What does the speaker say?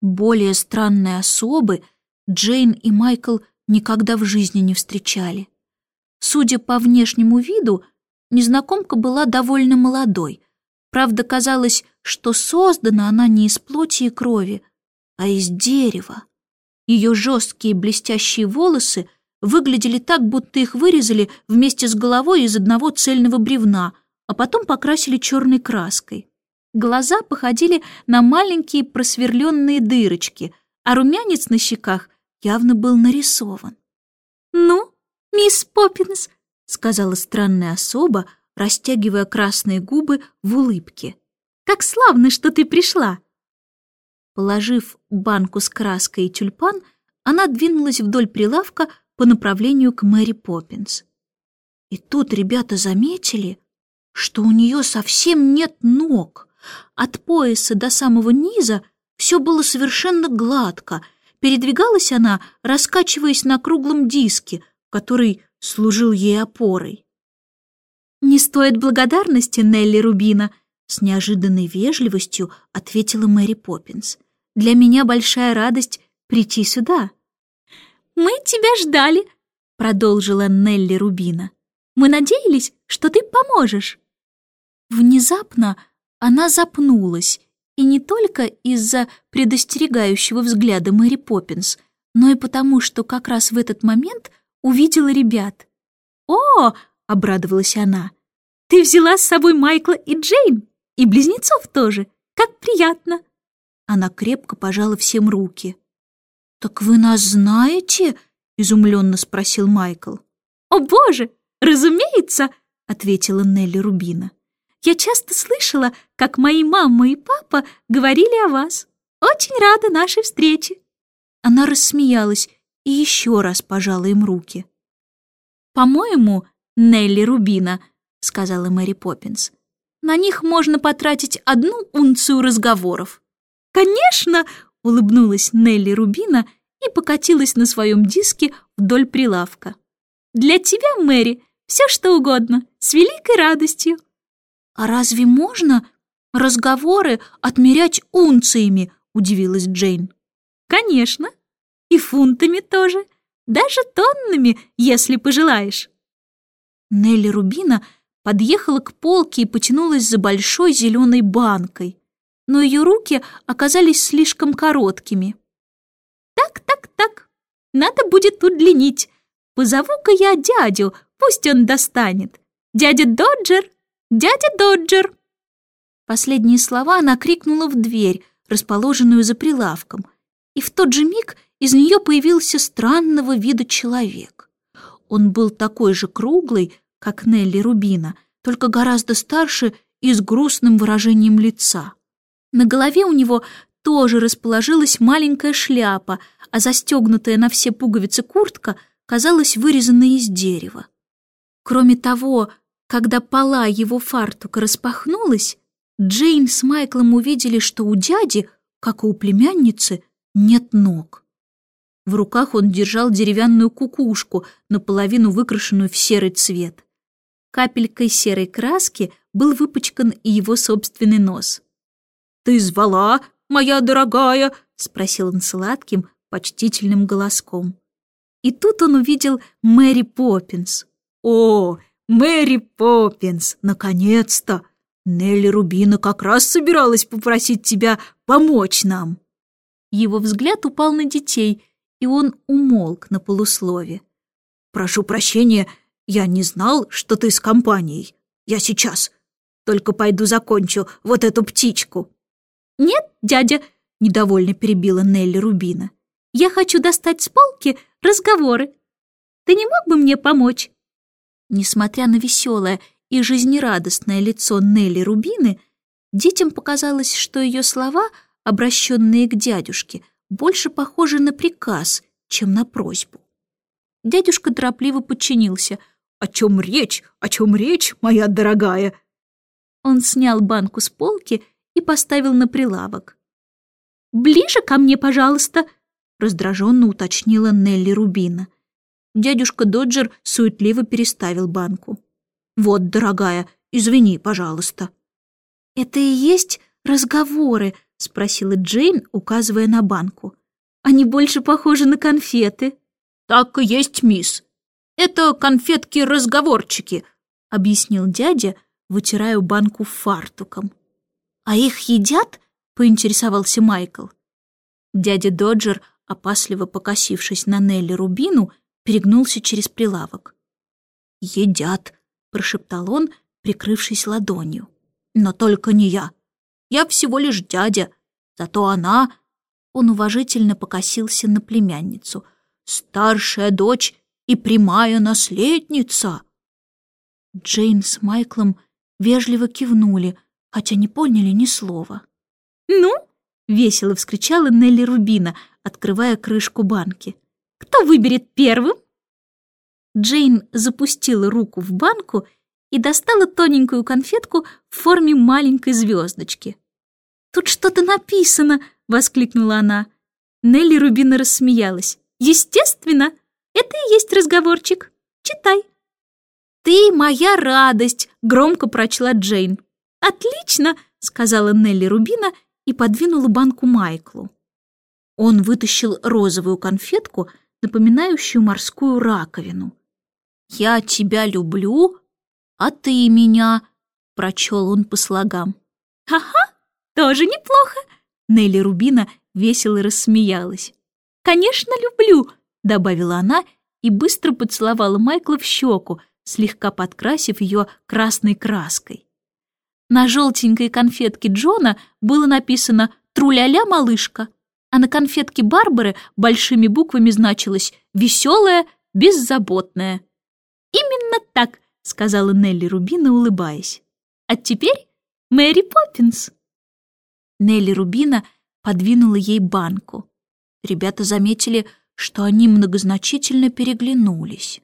Более странной особы Джейн и Майкл никогда в жизни не встречали. Судя по внешнему виду, незнакомка была довольно молодой. Правда, казалось, что создана она не из плоти и крови, а из дерева. Ее жесткие блестящие волосы выглядели так, будто их вырезали вместе с головой из одного цельного бревна, а потом покрасили черной краской. Глаза походили на маленькие просверленные дырочки, а румянец на щеках явно был нарисован. «Ну, мисс Поппинс», — сказала странная особа, растягивая красные губы в улыбке. «Как славно, что ты пришла!» Положив банку с краской и тюльпан, она двинулась вдоль прилавка по направлению к Мэри Поппинс. И тут ребята заметили, что у нее совсем нет ног. От пояса до самого низа все было совершенно гладко. Передвигалась она, раскачиваясь на круглом диске, который служил ей опорой. «Не стоит благодарности, Нелли Рубина», — с неожиданной вежливостью ответила Мэри Поппинс. «Для меня большая радость прийти сюда». «Мы тебя ждали», — продолжила Нелли Рубина. «Мы надеялись, что ты поможешь». Внезапно она запнулась, и не только из-за предостерегающего взгляда Мэри Поппинс, но и потому, что как раз в этот момент увидела ребят. «О!» — обрадовалась она. «Ты взяла с собой Майкла и Джейн, и близнецов тоже. Как приятно!» Она крепко пожала всем руки. «Так вы нас знаете?» — изумленно спросил Майкл. «О, боже! Разумеется!» — ответила Нелли Рубина. «Я часто слышала, как мои мама и папа говорили о вас. Очень рада нашей встрече!» Она рассмеялась и еще раз пожала им руки. «По-моему, Нелли Рубина», — сказала Мэри Поппинс, «на них можно потратить одну унцию разговоров». «Конечно!» — улыбнулась Нелли Рубина и покатилась на своем диске вдоль прилавка. «Для тебя, Мэри, все что угодно, с великой радостью». «А разве можно разговоры отмерять унциями?» — удивилась Джейн. «Конечно, и фунтами тоже, даже тоннами, если пожелаешь». Нелли Рубина подъехала к полке и потянулась за большой зеленой банкой но ее руки оказались слишком короткими. «Так, так, так, надо будет удлинить. Позову-ка я дядю, пусть он достанет. Дядя Доджер! Дядя Доджер!» Последние слова она крикнула в дверь, расположенную за прилавком, и в тот же миг из нее появился странного вида человек. Он был такой же круглый, как Нелли Рубина, только гораздо старше и с грустным выражением лица. На голове у него тоже расположилась маленькая шляпа, а застегнутая на все пуговицы куртка казалась вырезанной из дерева. Кроме того, когда пола его фартука распахнулась, Джейн с Майклом увидели, что у дяди, как и у племянницы, нет ног. В руках он держал деревянную кукушку, наполовину выкрашенную в серый цвет. Капелькой серой краски был выпачкан и его собственный нос. «Ты звала, моя дорогая?» — спросил он сладким, почтительным голоском. И тут он увидел Мэри Поппинс. «О, Мэри Поппинс, наконец-то! Нелли Рубина как раз собиралась попросить тебя помочь нам!» Его взгляд упал на детей, и он умолк на полуслове. «Прошу прощения, я не знал, что ты с компанией. Я сейчас. Только пойду закончу вот эту птичку». «Нет, дядя», — недовольно перебила Нелли Рубина. «Я хочу достать с полки разговоры. Ты не мог бы мне помочь?» Несмотря на веселое и жизнерадостное лицо Нелли Рубины, детям показалось, что ее слова, обращенные к дядюшке, больше похожи на приказ, чем на просьбу. Дядюшка торопливо подчинился. «О чем речь? О чем речь, моя дорогая?» Он снял банку с полки и поставил на прилавок. «Ближе ко мне, пожалуйста!» — раздраженно уточнила Нелли Рубина. Дядюшка Доджер суетливо переставил банку. «Вот, дорогая, извини, пожалуйста». «Это и есть разговоры», — спросила Джейн, указывая на банку. «Они больше похожи на конфеты». «Так и есть, мисс. Это конфетки-разговорчики», — объяснил дядя, вытирая банку фартуком. «А их едят?» — поинтересовался Майкл. Дядя Доджер, опасливо покосившись на Нелли Рубину, перегнулся через прилавок. «Едят», — прошептал он, прикрывшись ладонью. «Но только не я. Я всего лишь дядя. Зато она...» Он уважительно покосился на племянницу. «Старшая дочь и прямая наследница!» Джейн с Майклом вежливо кивнули, хотя не поняли ни слова. «Ну?» — весело вскричала Нелли Рубина, открывая крышку банки. «Кто выберет первым?» Джейн запустила руку в банку и достала тоненькую конфетку в форме маленькой звездочки. «Тут что-то написано!» — воскликнула она. Нелли Рубина рассмеялась. «Естественно! Это и есть разговорчик. Читай!» «Ты моя радость!» — громко прочла Джейн. «Отлично!» — сказала Нелли Рубина и подвинула банку Майклу. Он вытащил розовую конфетку, напоминающую морскую раковину. «Я тебя люблю, а ты меня», — прочел он по слогам. «Ага, тоже неплохо», — Нелли Рубина весело рассмеялась. «Конечно, люблю», — добавила она и быстро поцеловала Майкла в щеку, слегка подкрасив ее красной краской. На желтенькой конфетке Джона было написано «Труляля, малышка», а на конфетке Барбары большими буквами значилось «Веселая, беззаботная». «Именно так», — сказала Нелли Рубина, улыбаясь. «А теперь Мэри Поппинс». Нелли Рубина подвинула ей банку. Ребята заметили, что они многозначительно переглянулись.